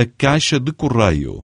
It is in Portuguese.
a caixa de correio.